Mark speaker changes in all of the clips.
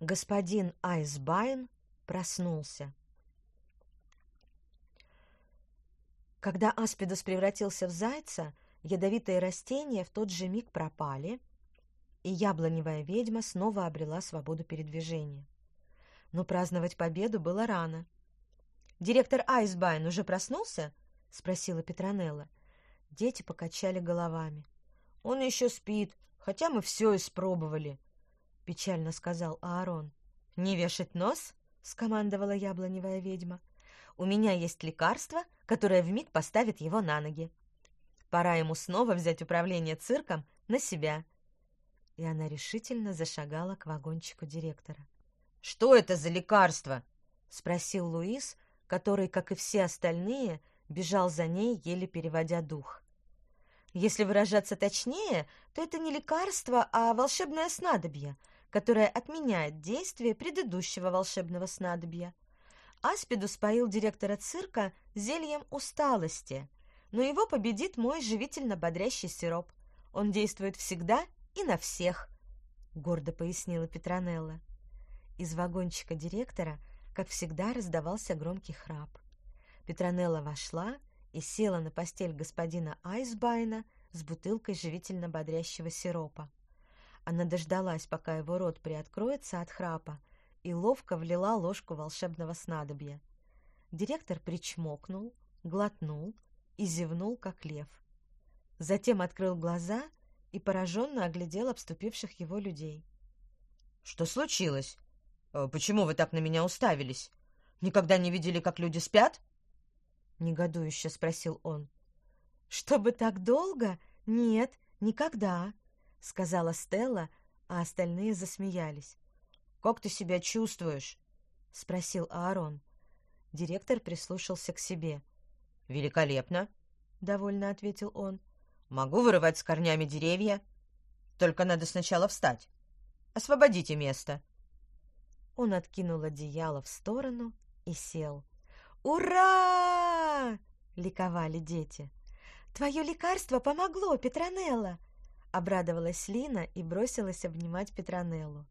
Speaker 1: Господин Айсбайн проснулся. Когда Аспидус превратился в зайца, ядовитые растения в тот же миг пропали, и яблоневая ведьма снова обрела свободу передвижения. Но праздновать победу было рано. «Директор Айсбайн уже проснулся?» — спросила Петронелла. Дети покачали головами. «Он еще спит, хотя мы все испробовали», — печально сказал Аарон. «Не вешать нос?» — скомандовала яблоневая ведьма. «У меня есть лекарство, которое вмиг поставит его на ноги. Пора ему снова взять управление цирком на себя». И она решительно зашагала к вагончику директора.
Speaker 2: «Что это за лекарство?»
Speaker 1: — спросил Луис, который, как и все остальные, бежал за ней, еле переводя дух. Если выражаться точнее, то это не лекарство, а волшебное снадобье, которое отменяет действие предыдущего волшебного снадобья. Аспидус поил директора цирка зельем усталости, но его победит мой живительно-бодрящий сироп. Он действует всегда и на всех, — гордо пояснила Петронелла. Из вагончика директора, как всегда, раздавался громкий храп. Петронелла вошла и села на постель господина Айсбайна с бутылкой живительно-бодрящего сиропа. Она дождалась, пока его рот приоткроется от храпа, и ловко влила ложку волшебного снадобья. Директор причмокнул, глотнул и зевнул, как лев. Затем открыл глаза и пораженно оглядел обступивших его людей.
Speaker 2: — Что случилось? Э, почему вы так на меня уставились? Никогда не видели, как люди спят?
Speaker 1: — негодующе спросил он. «Чтобы так долго? Нет, никогда», — сказала Стелла, а остальные засмеялись.
Speaker 2: «Как ты себя чувствуешь?»
Speaker 1: — спросил Аарон. Директор прислушался к себе.
Speaker 2: «Великолепно», —
Speaker 1: довольно ответил он.
Speaker 2: «Могу вырывать с корнями деревья. Только надо сначала встать. Освободите место».
Speaker 1: Он откинул одеяло в сторону и сел. «Ура!» — ликовали дети. «Твое лекарство помогло, Петронелла!» — обрадовалась Лина и бросилась обнимать Петронеллу.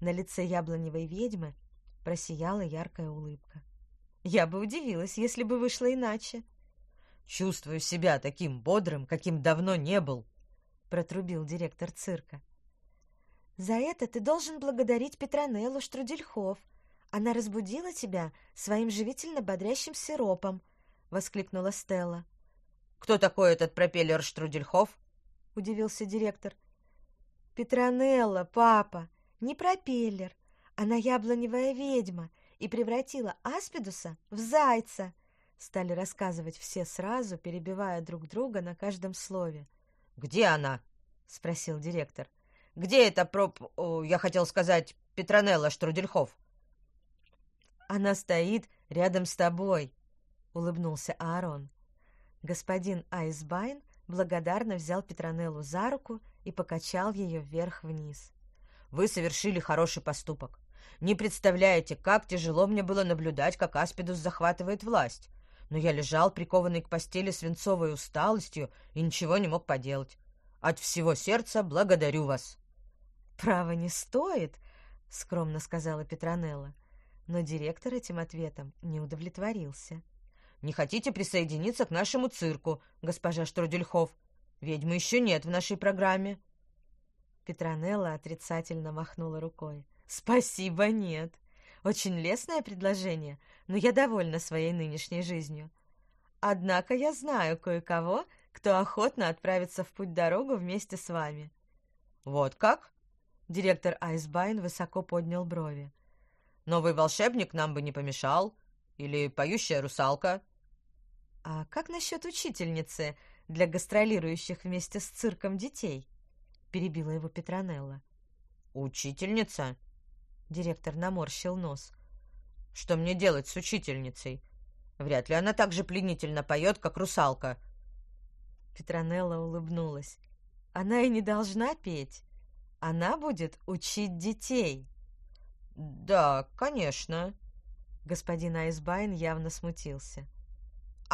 Speaker 1: На лице яблоневой ведьмы просияла яркая улыбка. «Я бы удивилась, если бы вышло иначе».
Speaker 2: «Чувствую себя таким бодрым, каким давно не был», — протрубил директор цирка.
Speaker 1: «За это ты должен благодарить Петронеллу Штрудельхов», она разбудила тебя своим живительно-бодрящим сиропом, воскликнула Стелла.
Speaker 2: Кто такой этот пропеллер Штрудельхов?
Speaker 1: Удивился директор. Петронелла, папа, не пропеллер, она яблоневая ведьма и превратила Аспидуса в зайца, стали рассказывать все сразу, перебивая друг друга на каждом слове.
Speaker 2: Где она? спросил директор. Где эта проп... я хотел сказать, Петронелла Штрудельхов?
Speaker 1: Она стоит рядом с тобой, улыбнулся Аарон. Господин Айсбайн благодарно взял Петронеллу за руку и покачал ее вверх-вниз.
Speaker 2: Вы совершили хороший поступок. Не представляете, как тяжело мне было наблюдать, как Аспидус захватывает власть. Но я лежал, прикованный к постели свинцовой усталостью, и ничего не мог поделать. От всего сердца благодарю вас.
Speaker 1: «Право не стоит», — скромно сказала Петронелла. Но директор этим ответом не удовлетворился.
Speaker 2: «Не хотите присоединиться к нашему цирку, госпожа Штрудельхов? Ведьмы еще нет в нашей программе».
Speaker 1: Петронелла отрицательно махнула рукой. «Спасибо, нет. Очень лестное предложение, но я довольна своей нынешней жизнью. Однако я знаю кое-кого, кто охотно отправится в путь-дорогу вместе с вами».
Speaker 2: «Вот как?»
Speaker 1: Директор Айсбайн высоко поднял брови.
Speaker 2: Новый волшебник нам бы не помешал. Или поющая русалка.
Speaker 1: А как насчет учительницы для гастролирующих вместе с цирком детей? Перебила его Петронелла.
Speaker 2: Учительница?
Speaker 1: Директор наморщил нос.
Speaker 2: Что мне делать с учительницей? Вряд ли она так же пленительно поет, как русалка.
Speaker 1: Петронелла улыбнулась. Она и не должна петь. Она будет учить детей.
Speaker 2: «Да, конечно».
Speaker 1: Господин Айсбайн явно смутился.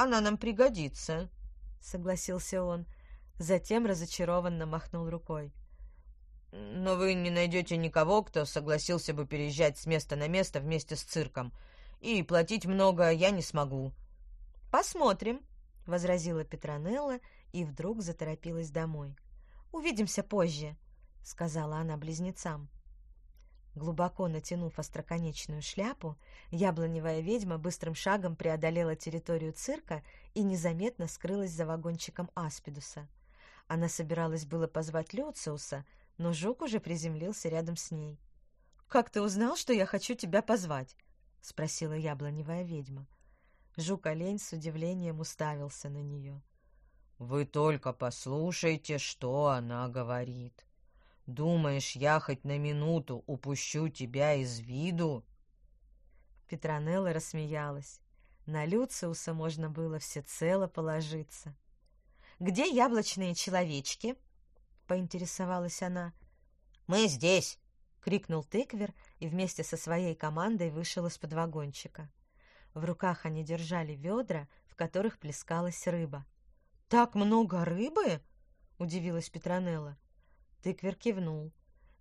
Speaker 2: «Она нам пригодится», —
Speaker 1: согласился он. Затем разочарованно махнул рукой.
Speaker 2: но вы не найдете никого, кто согласился бы переезжать с места на место вместе с цирком. И платить много я не смогу».
Speaker 1: «Посмотрим», — возразила Петронелла и вдруг заторопилась домой. «Увидимся позже», — сказала она близнецам. Глубоко натянув остроконечную шляпу, яблоневая ведьма быстрым шагом преодолела территорию цирка и незаметно скрылась за вагончиком Аспидуса. Она собиралась было позвать Люциуса, но жук уже приземлился рядом с ней. «Как ты узнал, что я хочу тебя позвать?» — спросила яблоневая ведьма. Жук-олень с удивлением уставился на нее.
Speaker 2: «Вы только послушайте, что она говорит. Думаешь, я хоть на минуту упущу тебя из виду?»
Speaker 1: Петронелла рассмеялась. На Люциуса можно было всецело положиться. «Где яблочные человечки?» — поинтересовалась она.
Speaker 2: «Мы здесь!»
Speaker 1: — крикнул тыквер и вместе со своей командой вышел из-под вагончика. В руках они держали ведра, в которых плескалась рыба. «Так много рыбы?» — удивилась Петронелла. Тыквер кивнул.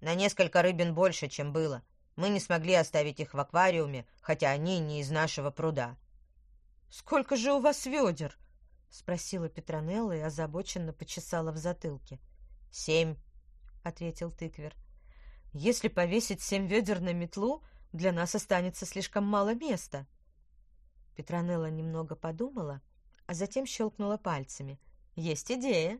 Speaker 2: «На несколько рыбин больше, чем было. Мы не смогли оставить их в аквариуме, хотя они не из нашего пруда».
Speaker 1: «Сколько же у вас ведер?» — спросила Петронелла и озабоченно почесала в затылке.
Speaker 2: «Семь», —
Speaker 1: ответил тыквер. «Если повесить семь ведер на метлу, для нас останется слишком мало места». Петронелла немного подумала, а затем щелкнула пальцами. «Есть идея!»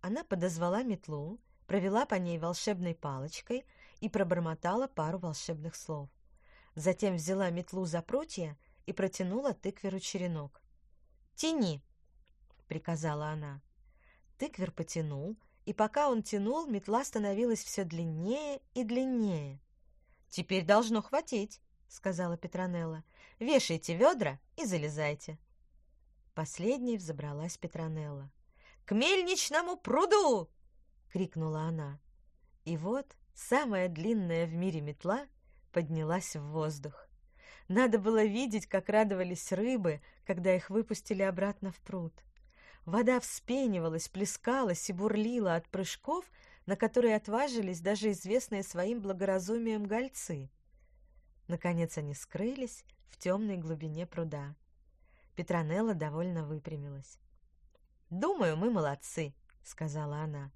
Speaker 1: Она подозвала метлу, провела по ней волшебной палочкой и пробормотала пару волшебных слов. Затем взяла метлу за прутья и протянула тыкверу черенок. «Тяни!» — приказала она. Тыквер потянул, и пока он тянул, метла становилась все длиннее и длиннее. «Теперь должно хватить», — сказала Петронелла. «Вешайте ведра и залезайте». Последней взобралась Петронелла. «К мельничному пруду!» — крикнула она. И вот самая длинная в мире метла поднялась в воздух. Надо было видеть, как радовались рыбы, когда их выпустили обратно в пруд. Вода вспенивалась, плескалась и бурлила от прыжков, на которые отважились даже известные своим благоразумием гольцы. Наконец они скрылись в темной глубине пруда. Петронелла довольно выпрямилась. «Думаю, мы молодцы», — сказала она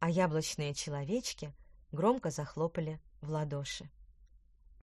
Speaker 1: а яблочные человечки громко захлопали в ладоши.